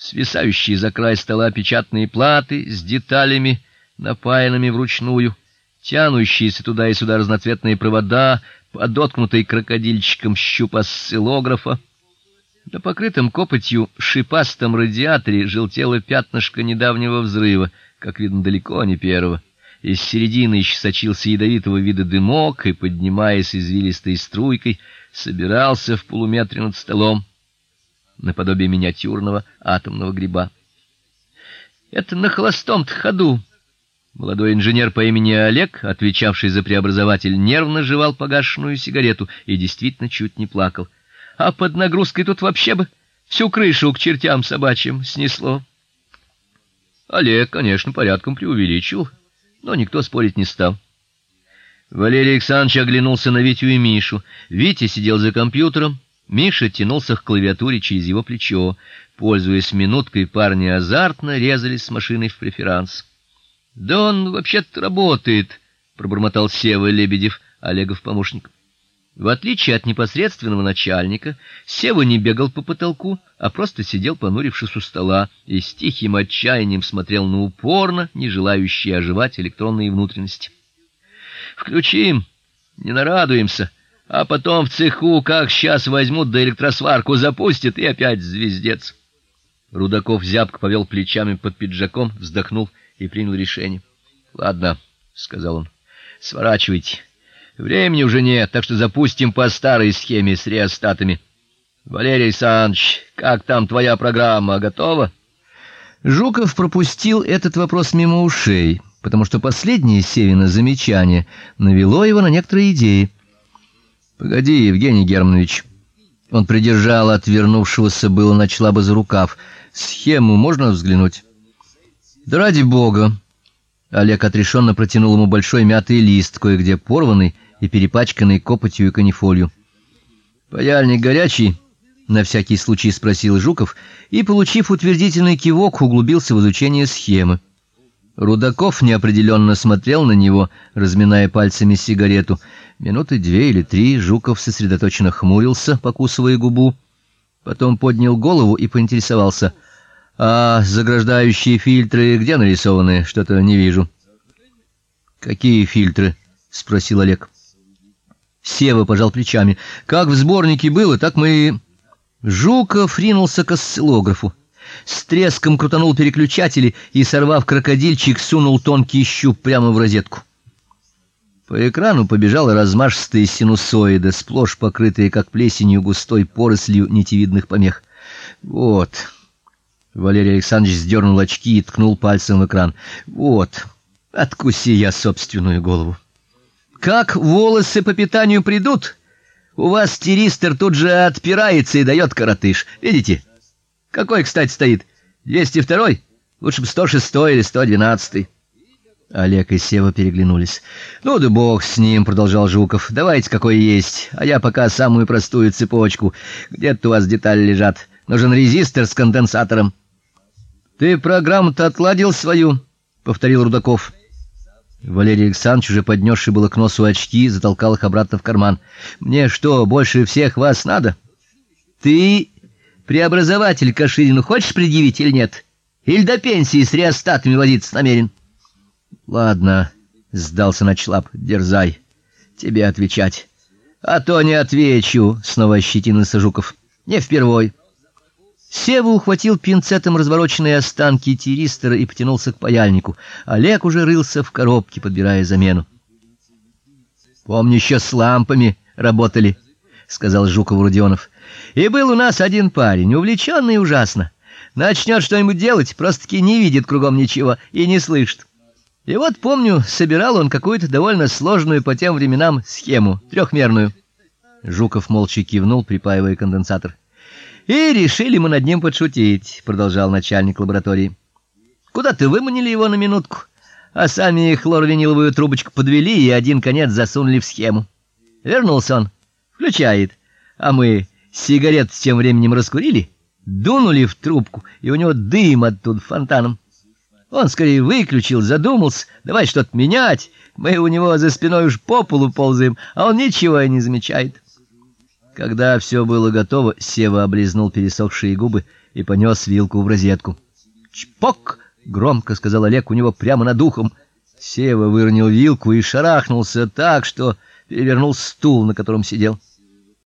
свисающие за край стола печатные платы с деталями, напаянными вручную, тянущиеся туда и сюда разноцветные провода, подоткнутые крокодильчиком щуп осциллографа. На покрытом копотью шипастом радиаторе желтело пятнышко недавнего взрыва, как видно далеко не первого. Из середины еще сочился ядовитого вида дымок и, поднимаясь извилистой струйкой, собирался в полуметре над столом наподобие миниатюрного атомного гриба. Это на холостом ходу. Молодой инженер по имени Олег, отвечавший за преобразователь, нервно жевал погашенную сигарету и действительно чуть не плакал. А под нагрузкой тут вообще бы всю крышу к чертям собачьим снесло. Олег, конечно, порядком преувеличил, но никто спорить не стал. Валерий Александрович оглянулся на Витю и Мишу. Витя сидел за компьютером, Миша тянулся к клавиатуре через его плечо. Пользуясь минуткой, парни азартно резались с машиной в преферанс. "Да он вообще-то работает", пробормотал Сева Лебедев, Олегов помощник. В отличие от непосредственного начальника, Сева не бегал по потолку, а просто сидел, понурившись у стола, и с тихим отчаянием смотрел на упорно не желающие оживать электронные внутренности. Включим, не нарадуемся. А потом в цеху, как сейчас возьмут да электросварку запустят, и опять звездец. Рудаков зябко повел плечами под пиджаком, вздохнул и принял решение. Ладно, сказал он. Сворачивайте. Времени уже нет, так что запустим по старой схеме с реостатами. Валерий Санч, как там твоя программа, готова? Жуков пропустил этот вопрос мимо ушей, потому что последнее Севина замечание навело его на некоторые идеи. Погоди, Евгений Германович. Он придержал отвернувшегося было начала бы за рукав. Схему можно взглянуть? Да ради бога. Олег отрешенно протянул ему большой мятый лист, кое-где порванный и перепачканный копотью и канифолью. Паяльник горячий? на всякий случай спросил Жуков и, получив утвердительный кивок, углубился в изучение схемы. Рудаков неопределенно смотрел на него, разминая пальцами сигарету. Минуты две или три Жуков сосредоточенно хмурился, покусывая губу, потом поднял голову и поинтересовался: "А заграждающие фильтры где нарисованы? Что-то не вижу". "Какие фильтры?" спросил Олег. Сева пожал плечами. "Как в сборнике было, так мы Жуков ринулся к осциллографу с треском крутанул переключатели и, сорвав крокодильчик, сунул тонкий щуп прямо в розетку. По экрану побежала размашистая синусоида, сплошь покрытая как плесенью густой порослью нитевидных помех. Вот. Валерий Александрович сдернул очки и ткнул пальцем в экран. Вот. Откуси я собственную голову. Как волосы по питанию придут, у вас тиристер тут же отпирается и дает коротыш. Видите? Какой, кстати, стоит? 202-й? Лучше бы 106-й или 112-й. Олег и Сева переглянулись. Ну да бог с ним, продолжал Жуков. Давайте какой есть, а я пока самую простую цепочку. Где-то у вас детали лежат. Нужен резистор с конденсатором. Ты программу-то отладил свою, повторил Рудаков. Валерий Александрович, уже поднесший было к носу очки, затолкал их обратно в карман. Мне что, больше всех вас надо? Ты Преобразователь Каширину хочешь предъявить или нет? Или до пенсии с реостатами возиться намерен? Ладно, сдался Начлап. Дерзай. Тебе отвечать. А то не отвечу, снова ощетинился Жуков. Не впервой. Сева ухватил пинцетом развороченные останки тиристера и потянулся к паяльнику. Олег уже рылся в коробке, подбирая замену. Помню еще с лампами работали, сказал Жуков Родионов. И был у нас один парень, увлеченный ужасно. Начнет что-нибудь делать, просто-таки не видит кругом ничего и не слышит. И вот помню, собирал он какую-то довольно сложную по тем временам схему, трехмерную. Жуков молча кивнул, припаивая конденсатор. И решили мы над ним подшутить, продолжал начальник лаборатории. Куда-то выманили его на минутку, а сами хлорвиниловую трубочку подвели и один конец засунули в схему. Вернулся он, включает, а мы Сигарет тем временем раскурили, дунули в трубку, и у него дым оттуда фонтаном. Он скорее выключил, задумался, давай что-то менять. Мы у него за спиной уж по полу ползаем, а он ничего и не замечает. Когда все было готово, Сева облизнул пересохшие губы и понес вилку в розетку. "Чпок!" громко сказал Олег у него прямо над ухом. Сева выронил вилку и шарахнулся так, что перевернул стул, на котором сидел.